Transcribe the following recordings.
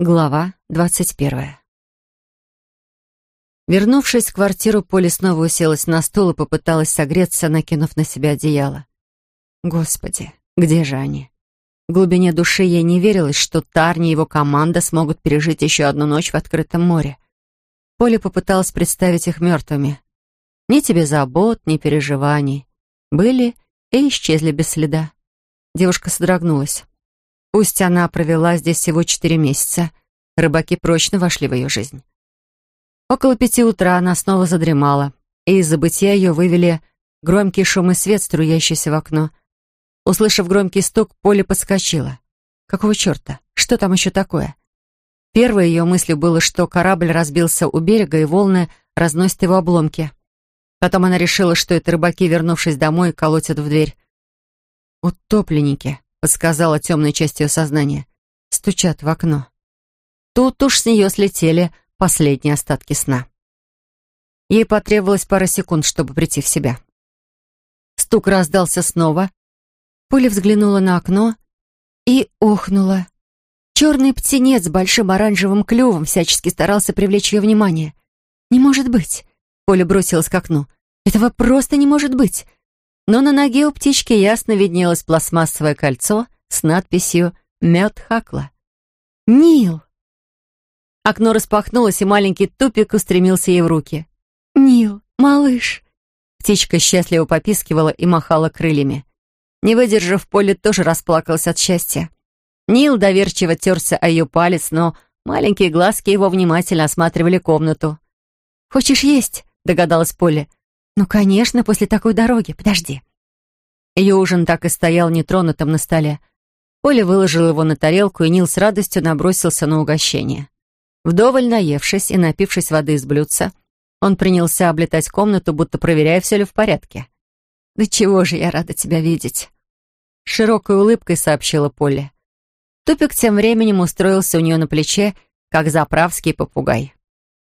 Глава двадцать первая. Вернувшись в квартиру, Поля снова уселась на стул и попыталась согреться, накинув на себя одеяло. Господи, где же они? В глубине души ей не верилось, что Тарни и его команда смогут пережить еще одну ночь в открытом море. Поля попыталась представить их мертвыми. Ни тебе забот, ни переживаний. Были и исчезли без следа. Девушка содрогнулась. Пусть она провела здесь всего четыре месяца, рыбаки прочно вошли в ее жизнь. Около пяти утра она снова задремала, и из забытия ее вывели громкий шум и свет, струящийся в окно. Услышав громкий стук, Поле подскочила. Какого черта? Что там еще такое? Первой ее мыслью было, что корабль разбился у берега, и волны разносят его обломки. Потом она решила, что это рыбаки, вернувшись домой, колотят в дверь. «Утопленники», подсказала темной часть ее сознания. Стучат в окно. Тут уж с нее слетели последние остатки сна. Ей потребовалось пара секунд, чтобы прийти в себя. Стук раздался снова. Пуля взглянула на окно и охнула. Черный птенец с большим оранжевым клювом всячески старался привлечь ее внимание. «Не может быть!» Поля бросилась к окну. «Этого просто не может быть!» Но на ноге у птички ясно виднелось пластмассовое кольцо с надписью «Мед Хакла». «Нил!» Окно распахнулось, и маленький тупик устремился ей в руки. «Нил, малыш!» Птичка счастливо попискивала и махала крыльями. Не выдержав, Поле тоже расплакалась от счастья. Нил доверчиво терся о ее палец, но маленькие глазки его внимательно осматривали комнату. «Хочешь есть?» — догадалась Поле. «Ну, конечно, после такой дороги. Подожди». Ее ужин так и стоял нетронутым на столе. Оля выложила его на тарелку, и Нил с радостью набросился на угощение. Вдоволь наевшись и напившись воды из блюдца, он принялся облетать комнату, будто проверяя, все ли в порядке. «Да чего же я рада тебя видеть!» широкой улыбкой сообщила Полли. Тупик тем временем устроился у нее на плече, как заправский попугай.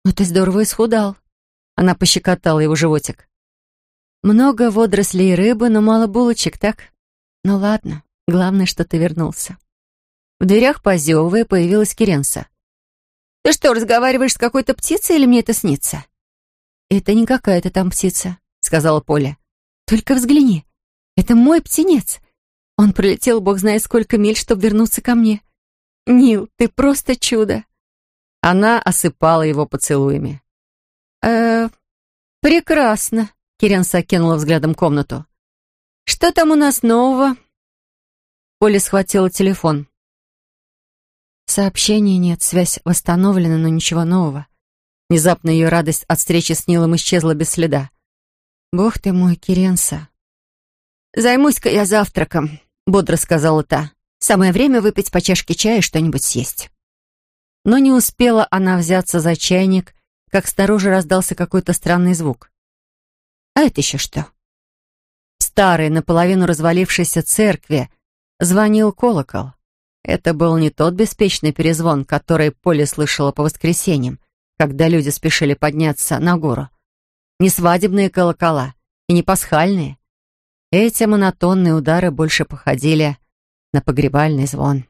«Ну ты здорово исхудал!» Она пощекотала его животик. Много водорослей и рыбы, но мало булочек, так? Ну ладно, главное, что ты вернулся. В дверях, позевывая, появилась Керенса. «Ты что, разговариваешь с какой-то птицей или мне это снится?» «Это не какая-то там птица», — сказала Поля. «Только взгляни. Это мой птенец. Он пролетел бог знает сколько миль, чтобы вернуться ко мне. Нил, ты просто чудо!» Она осыпала его поцелуями. «Э, прекрасно», Киренса окинула взглядом комнату. «Что там у нас нового?» Поля схватила телефон. Сообщений нет, связь восстановлена, но ничего нового. Внезапно ее радость от встречи с Нилом исчезла без следа. «Бог ты мой, Киренса!» «Займусь-ка я завтраком», — бодро сказала та. «Самое время выпить по чашке чая и что-нибудь съесть». Но не успела она взяться за чайник, как снаружи раздался какой-то странный звук. А это еще что? В старой, наполовину развалившейся церкви звонил колокол. Это был не тот беспечный перезвон, который Поле слышала по воскресеньям, когда люди спешили подняться на гору. Не свадебные колокола и не пасхальные. Эти монотонные удары больше походили на погребальный звон.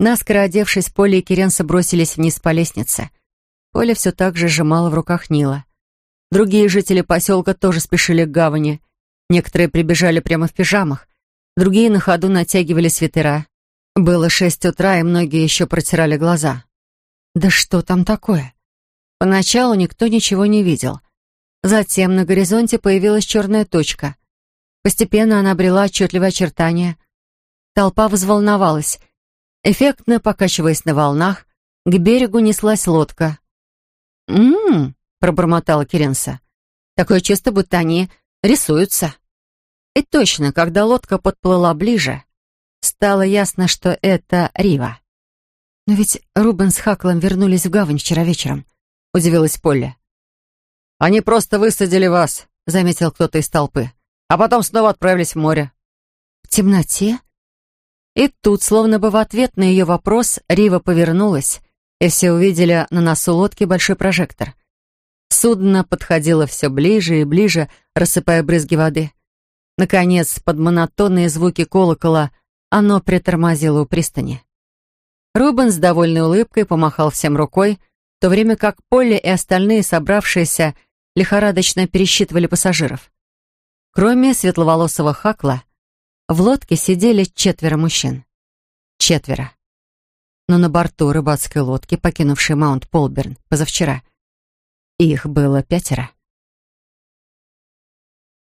Наскоро одевшись, Поле и Керенса бросились вниз по лестнице. Поле все так же сжимала в руках Нила. Другие жители поселка тоже спешили к гавани. Некоторые прибежали прямо в пижамах, другие на ходу натягивали свитера. Было шесть утра, и многие еще протирали глаза. Да что там такое? Поначалу никто ничего не видел. Затем на горизонте появилась черная точка. Постепенно она обрела отчетливые очертания. Толпа взволновалась. Эффектно покачиваясь на волнах, к берегу неслась лодка. «М-м-м!» Пробормотала Керенса. «Такое чувство, будто они рисуются». И точно, когда лодка подплыла ближе, стало ясно, что это Рива. «Но ведь Рубен с Хаклом вернулись в гавань вчера вечером», — удивилась Полли. «Они просто высадили вас», — заметил кто-то из толпы, «а потом снова отправились в море». «В темноте?» И тут, словно бы в ответ на ее вопрос, Рива повернулась, и все увидели на носу лодки большой прожектор. Судно подходило все ближе и ближе, рассыпая брызги воды. Наконец, под монотонные звуки колокола, оно притормозило у пристани. Рубен с довольной улыбкой помахал всем рукой, в то время как Полли и остальные собравшиеся лихорадочно пересчитывали пассажиров. Кроме светловолосого Хакла, в лодке сидели четверо мужчин. Четверо. Но на борту рыбацкой лодки, покинувшей Маунт Полберн позавчера, их было пятеро.